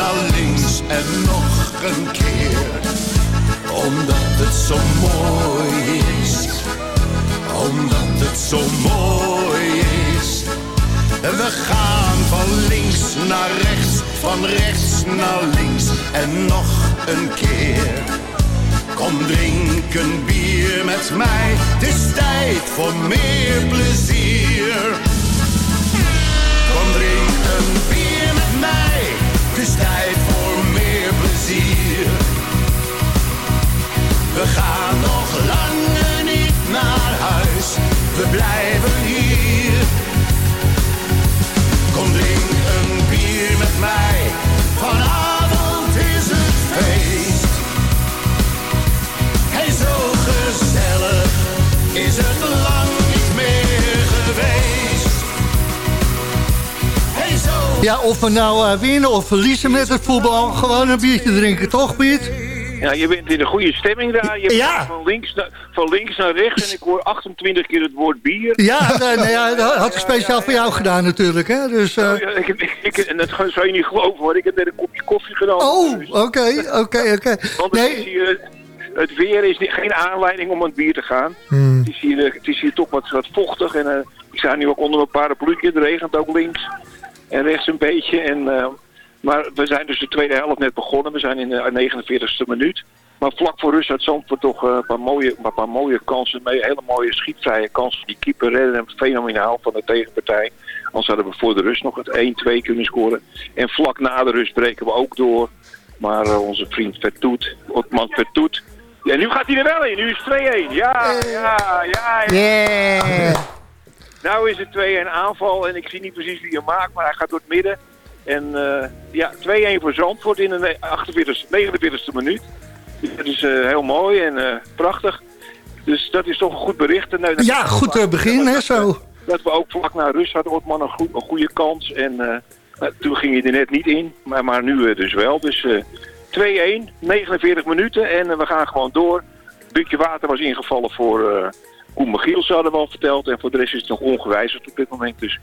naar links en nog een keer. omdat het zo mooi is. Omdat het zo mooi is. We gaan van links naar rechts, van rechts naar links en nog een keer. Kom drink een bier met mij, het is tijd voor meer plezier. Kom drink een bier met mij, is tijd voor meer plezier. We gaan nog langer niet naar huis, we blijven hier. Kom drink een bier met mij, vanavond Ja, of we nou eh, winnen of verliezen met het voetbal. Gewoon een biertje drinken, toch Piet? Ja, je bent in een goede stemming daar. Je Ja. bent van links, naar, van links naar rechts en ik hoor 28 keer het woord bier. Ja, nee, nee, ja, dat had ik speciaal voor jou gedaan natuurlijk. Hè? Dus, eh, Oh, ja, ik, ik, ik- en dat zou je niet geloven hoor, ik heb net een kopje koffie genomen. oh, oké, oké, oké. Want het, Nee, is hier, het weer is niet- geen aanleiding om aan het bier te gaan. Hmm. Het, is hier, eh, het is hier toch wat, wat vochtig en eh, ik sta nu ook onder mijn parapluutje. Het regent ook links en rechts een beetje. En, eh, maar we zijn dus de tweede helft net begonnen. We zijn in de 49ste minuut. Maar vlak voor rust had Zandvoort toch eh, een, paar mooie, een paar mooie kansen mee. Hele mooie schietvrije kansen. Die keeper redde hem fenomenaal van de tegenpartij. Anders hadden we voor de rust nog het 1-2 kunnen scoren. En vlak na de rust breken we ook door. Maar eh, onze vriend Vertoet, Otman Vertoet. Ja, nu gaat hij er wel in. Nu is het 2-1. Ja, ja, ja. ja. Nou is het 2-1 aanval en ik zie niet precies wie hem maakt, maar hij gaat door het midden. En eh, ja, 2-1 voor Zandvoort in de 48, 49ste minuut. Dat is eh, heel mooi en eh, prachtig. Dus dat is toch een goed bericht. En, ja, goed begin, hè, zo. dat we ook vlak na rust had Otman een, goed, een goede kans. En nou, toen ging hij er net niet in, maar, maar nu dus wel. Dus eh 2-1, 49 minuten en we gaan gewoon door. Bukje water was ingevallen voor Koen Michiels, hadden we al verteld. En voor de rest is het nog ongewijzigd op dit moment. Dus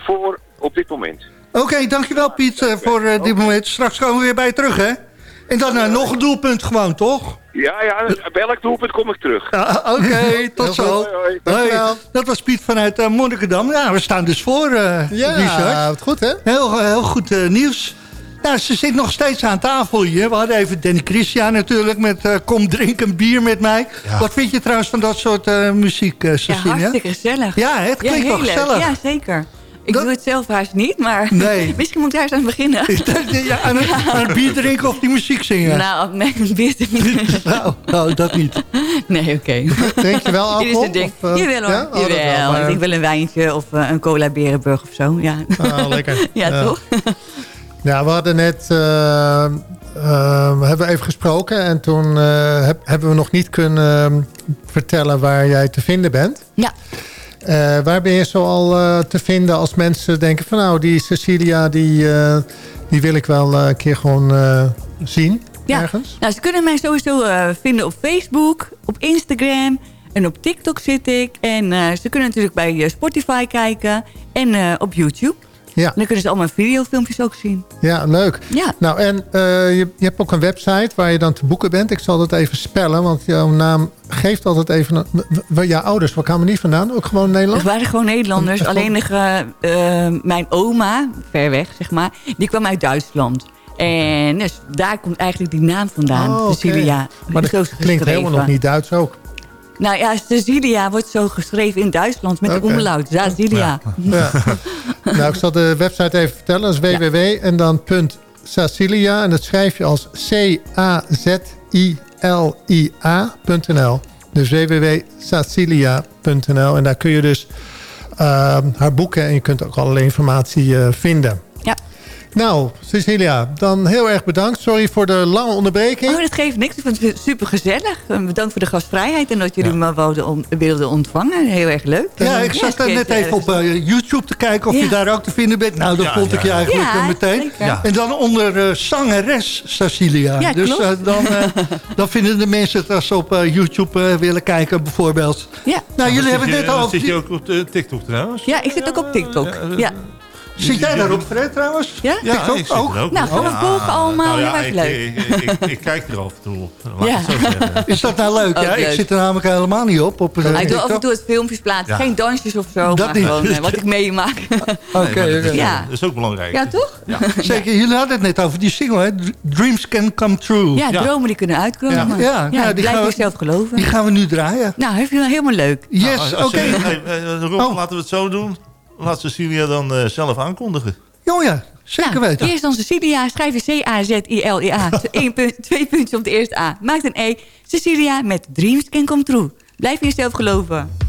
2-1 voor op dit moment. Oké, dankjewel Piet eh, voor eh, dit moment. Straks komen we weer bij je terug, hè? En dan eh, nog een doelpunt gewoon, toch? Ja, ja, bij welk doelpunt kom ik terug. Ja, Oké, tot zo. Hoi, hoi. Hoi. Dat was Piet vanuit eh, Monnikendam. Ja, we staan dus voor, eh Ja, Richard. wat goed hè? Heel, heel goed nieuws. Nou, ze zit nog steeds aan tafel hier. We hadden even Danny Christian natuurlijk met eh, Kom drink een bier met mij. Wat vind je trouwens van dat soort eh, muziek, eh Ja, Cecilia? hartstikke gezellig. Ja, het klinkt toch leuk. gezellig? Ja, zeker. Ik doe het zelf haast niet, maar Nee. misschien moet ik daar eens aan beginnen. ja, aan, het, aan het bier drinken of die muziek zingen? Nou, nee, bier te nou, nou, dat niet. Nee, oké. Drink je wel Dit is het ding. Of, eh, Jawel hoor, ja? Oh, wel, maar- Ik wel een wijntje of eh, een cola Berenburg of zo. Ja, Ah, lekker. ja, Ja. toch? Ja, we hadden net eh, eh, we hebben even gesproken en toen eh, heb- hebben we nog niet kunnen eh, vertellen waar jij te vinden bent. Ja. Waar ben je zo al te vinden als mensen denken van nou, die Cecilia, die, die wil ik wel een keer gewoon zien Ja. ergens? Nou, ze kunnen mij sowieso vinden op Facebook, op Instagram en op TikTok zit ik. En ze kunnen natuurlijk bij Spotify kijken en op YouTube. Ja. En dan kunnen ze allemaal videofilmpjes ook zien. Ja, leuk. Ja. Nou, en eh, je, je hebt ook een website waar je dan te boeken bent. Ik zal dat even spellen, want jouw naam geeft altijd even... Een, jouw ouders, waar kwamen die vandaan? Ook gewoon Nederland? Het waren gewoon Nederlanders. Echt Alleen eh, eh, mijn oma, ver weg zeg maar, die kwam uit Duitsland. En dus daar komt eigenlijk die naam vandaan, Oh. Cecilia. Maar dat klinkt helemaal nog niet Duits ook. Nou ja, Cecilia wordt zo geschreven in Duitsland met Oké. de omlaut. Cecilia. Ja. nou, ik zal de website even vertellen. Dat is www en dan punt Sacilia. En dat schrijf je als C-A-Z-I-L-I-A.nl. Dus www.sacilia.nl. En daar kun je dus eh, haar boeken en je kunt ook allerlei informatie eh, vinden. Ja. Nou, Cecilia, dan heel erg bedankt. Sorry voor de lange onderbreking. Oh, dat geeft niks. Ik vond het super gezellig. Bedankt voor de gastvrijheid en dat jullie me wilden, on- wilden ontvangen. Heel erg leuk. Ja, ik zat Ja, er net eh, even op eh, YouTube te kijken of Ja. je daar ook te vinden bent. Nou, dat Ja, vond ik je eigenlijk Ja, eh, meteen. En dan onder eh, zangeres Cecilia. Ja, dus klopt. eh, dan, eh, dan vinden de mensen het als ze op eh, YouTube eh, willen kijken bijvoorbeeld. Ja. Nou, jullie Zit hebben je- het net al... Zit je ook op TikTok trouwens? Ja, ik zit ook op TikTok. Ja. Zit jij daarop, Fred, trouwens? Ja? Ik zit ook Nou, we Ja, volgen allemaal. nou ja, ik, leuk. Ik, ik, ik kijk er af en toe op. Ja. ik. Is dat nou leuk? Ook Ja, ik zit er namelijk helemaal niet op. op eh, Hij doet af en toe het filmpjes plaatsen. Ja. Geen dansjes of zo, Dat maar niet. gewoon eh, wat ik meemaak. Oké, Nee, maar dat, is, Ja. dat is ook belangrijk. ja, toch? Ja. Zeker, jullie hadden het net over die single, hè? Dreams Can Come True. Ja, dromen die kunnen uitkomen. Ja, ja, Ja, nou, die blijf gaan we- jezelf geloven. Die gaan we nu draaien. Nou, heeft u helemaal leuk. Yes, Nou, oké. eh, Rob, Oh. laten we het zo doen. Laat Cecilia dan eh, zelf aankondigen. Oh ja, zeker Nou, weten. Eerst dan Cecilia, schrijf je C-A-Z-I-L-I-A. Punt, twee puntjes op de eerste A. Maakt een E. Cecilia met Dreams Can Come True. Blijf in jezelf geloven.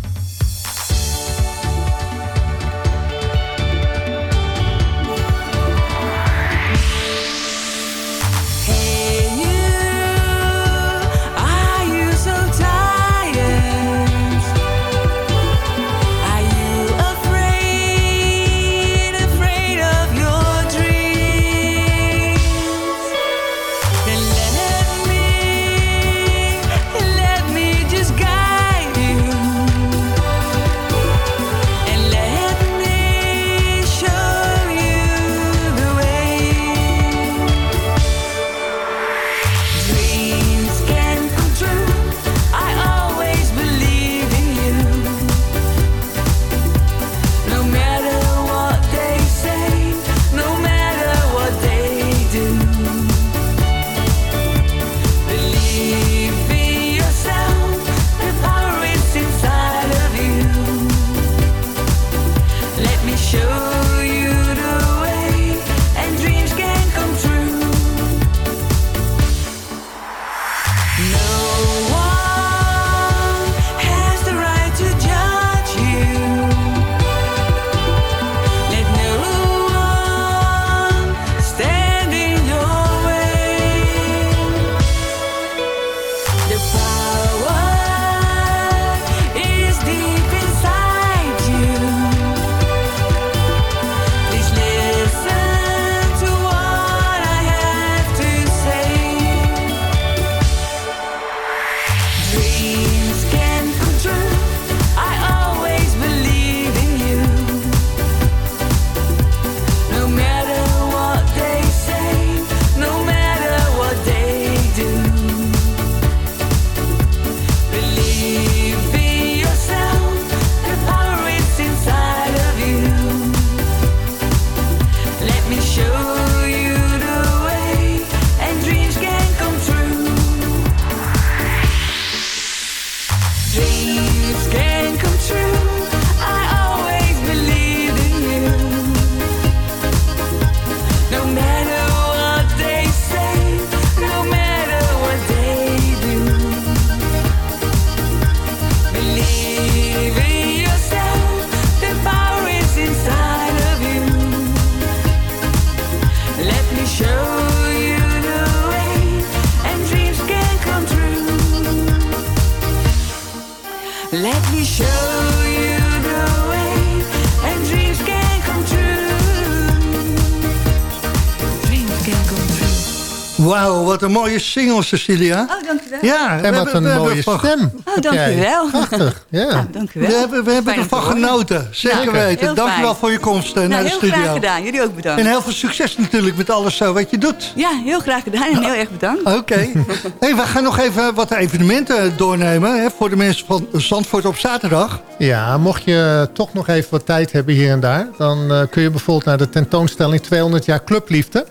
Wauw, wat een mooie single, Cecilia. Oh, dankjewel. Ja, we En wat hebben- een we mooie stem. Oh, heb jij. dankjewel. Prachtig, ja. Nou, dankjewel. We hebben, we hebben ervan genoten. Zeker Nou, weten. heel Dankjewel fijn. voor je komst eh, naar Nou, de heel studio. graag gedaan. Jullie ook bedankt. En heel veel succes natuurlijk met alles zo wat je doet. Ja, heel graag gedaan en heel erg bedankt. Oké. hey, we gaan nog even wat evenementen doornemen hè, voor de mensen van Zandvoort op zaterdag. Ja, mocht je toch nog even wat tijd hebben hier en daar... dan eh, kun je bijvoorbeeld naar de tentoonstelling 200 jaar Clubliefde.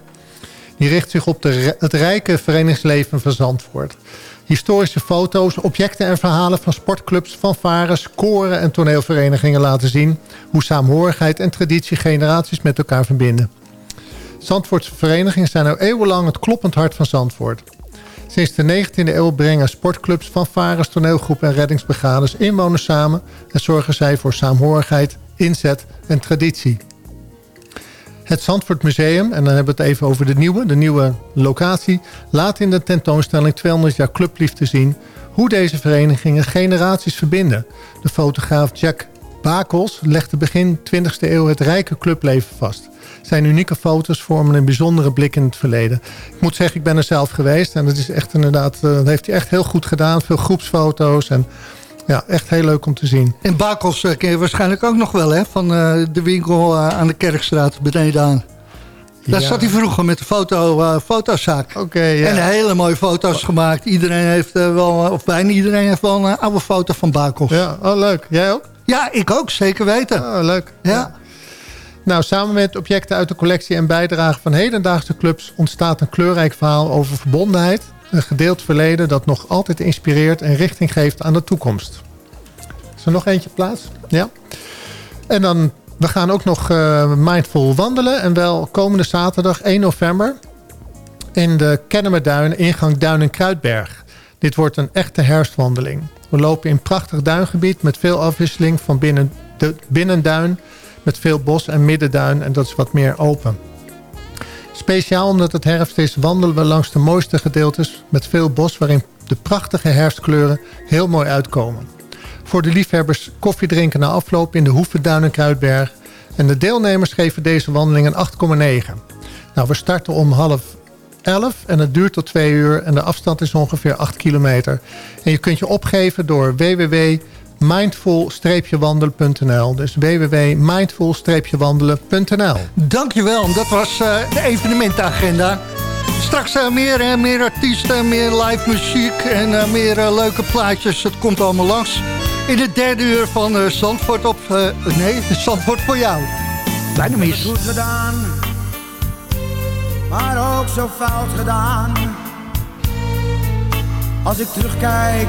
Die richt zich op de, het rijke verenigingsleven van Zandvoort. Historische foto's, objecten en verhalen van sportclubs, fanfares, koren en toneelverenigingen laten zien... hoe saamhorigheid en traditie generaties met elkaar verbinden. Zandvoortse verenigingen zijn al eeuwenlang het kloppend hart van Zandvoort. Sinds de 19e eeuw brengen sportclubs, fanfares, toneelgroepen en reddingsbrigades inwoners samen... en zorgen zij voor saamhorigheid, inzet en traditie. Het Zandvoort Museum, en dan hebben we het even over de nieuwe, de nieuwe locatie... laat in de tentoonstelling 200 jaar clubliefde zien... hoe deze verenigingen generaties verbinden. De fotograaf Jack Bakels legde begin 20e eeuw het rijke clubleven vast. Zijn unieke foto's vormen een bijzondere blik in het verleden. Ik moet zeggen, ik ben er zelf geweest en dat is echt inderdaad, eh, dat heeft hij echt heel goed gedaan. Veel groepsfoto's en Ja, echt heel leuk om te zien. En Bakels eh, ken je waarschijnlijk ook nog wel, hè? Van eh, de winkel eh, aan de Kerkstraat beneden aan. Daar Ja. zat hij vroeger met de foto, eh, fotozaak. Oké, ja. En hele mooie foto's gemaakt. Iedereen heeft wel, of bijna iedereen heeft wel een oude foto van Bakels. Ja, oh leuk. Jij ook? Ja, ik ook, zeker weten. Oh, leuk. Ja. Nou, samen met objecten uit de collectie en bijdragen van hedendaagse clubs... ontstaat een kleurrijk verhaal over verbondenheid. Een gedeeld verleden dat nog altijd inspireert en richting geeft aan de toekomst. Is er nog eentje plaats? Ja. En dan, we gaan ook nog eh, mindful wandelen. En wel komende zaterdag 1 november in de Kennemerduin, ingang Duin en Kruidberg. Dit wordt een echte herfstwandeling. We lopen in prachtig duingebied met veel afwisseling van binnen de binnenduin... met veel bos en middenduin en dat is wat meer open. Speciaal omdat het herfst is wandelen we langs de mooiste gedeeltes... met veel bos waarin de prachtige herfstkleuren heel mooi uitkomen. Voor de liefhebbers koffie drinken na afloop in de Hoevenduin en Kruidberg... en de deelnemers geven deze wandeling een 8,9. Nou, we starten om half 11 en het duurt tot 2 uur en de afstand is ongeveer 8 kilometer. En je kunt je opgeven door www.mindful-wandelen.nl. Dus www.mindful-wandelen.nl. Dankjewel, dat was eh, de evenementagenda. Straks eh, meer, eh, meer artiesten, meer live muziek en eh, meer leuke plaatjes. Het komt allemaal langs in het derde uur van eh, Zandvoort op... eh, nee, Zandvoort voor jou. Bijna mis. Goed gedaan, maar ook zo fout gedaan. Als ik terugkijk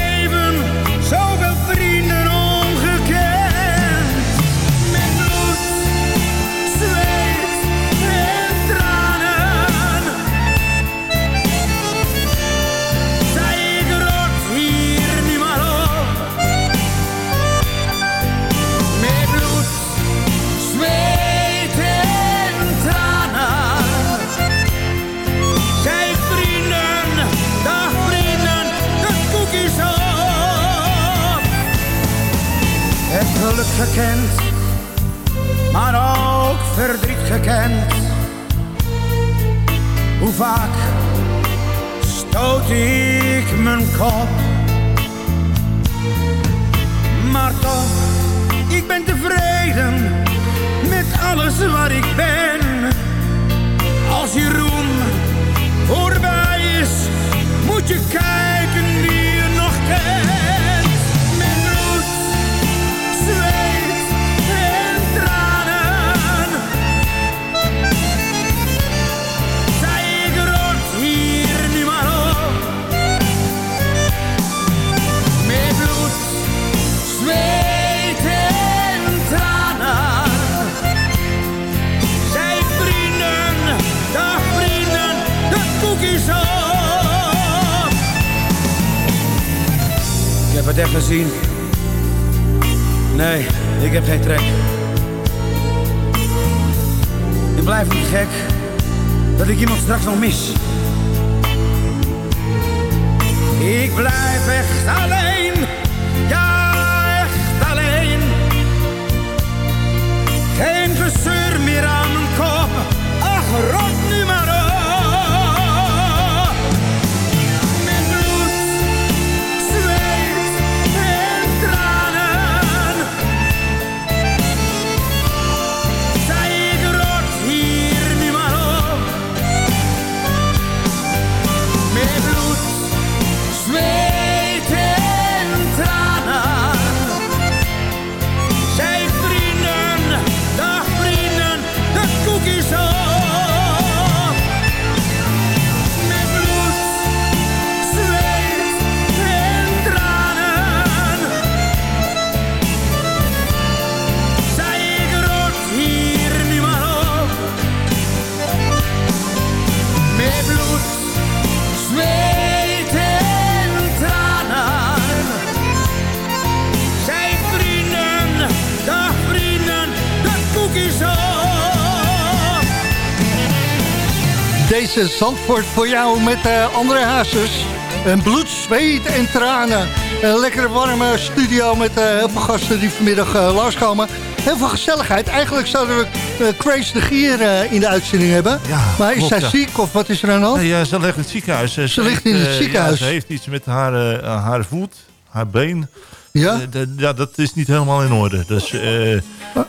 Zandvoort voor jou met eh, André Hazes. Een bloed, zweet en tranen. Een lekkere warme studio met eh, heel veel gasten die vanmiddag uh, langskomen. Heel veel gezelligheid. Eigenlijk zouden we uh, de Gier in de uitzending hebben. maar is klopt, zij ja. ziek of wat is er aan de hand? Nee, ja, ze ligt in het ziekenhuis. Ze, Ze ligt in het ziekenhuis. ja, ze heeft iets met haar, haar voet, haar been. Ja? Ja, dat is niet helemaal in orde. Dus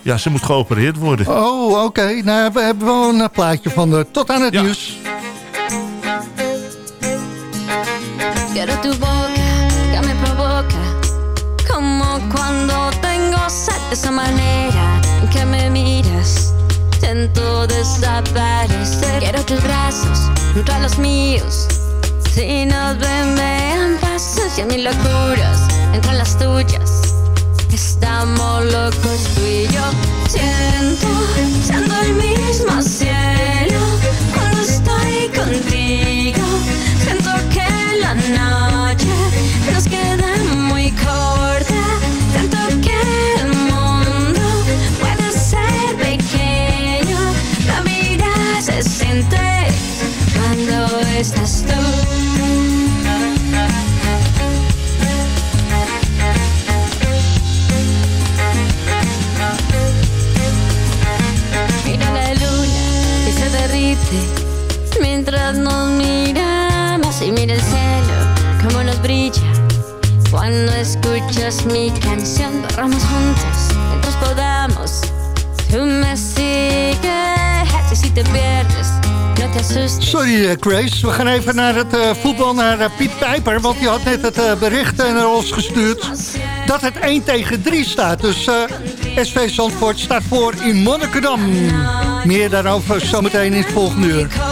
ja, ze moet geopereerd worden. Oh, oké. Nou, we hebben wel een plaatje van de tot aan het nieuws. Quiero tu boca que me provoca, como cuando tengo sed de esa manera en que me miras. Intento desaparecer. Quiero tus brazos junto a los míos. Si nos ven, vean pasos y en mis locuras entre las tuyas. Estamos locos tú y yo. Siento, siendo el mismo cielo Sorry eh, Grace, we gaan even naar het eh, voetbal, naar eh, Piet Pijper. Want die had net het eh, bericht naar ons gestuurd dat het 1 tegen 3 staat. Dus SV Zandvoort staat voor in Monnikendam. Meer daarover zometeen in het volgende uur.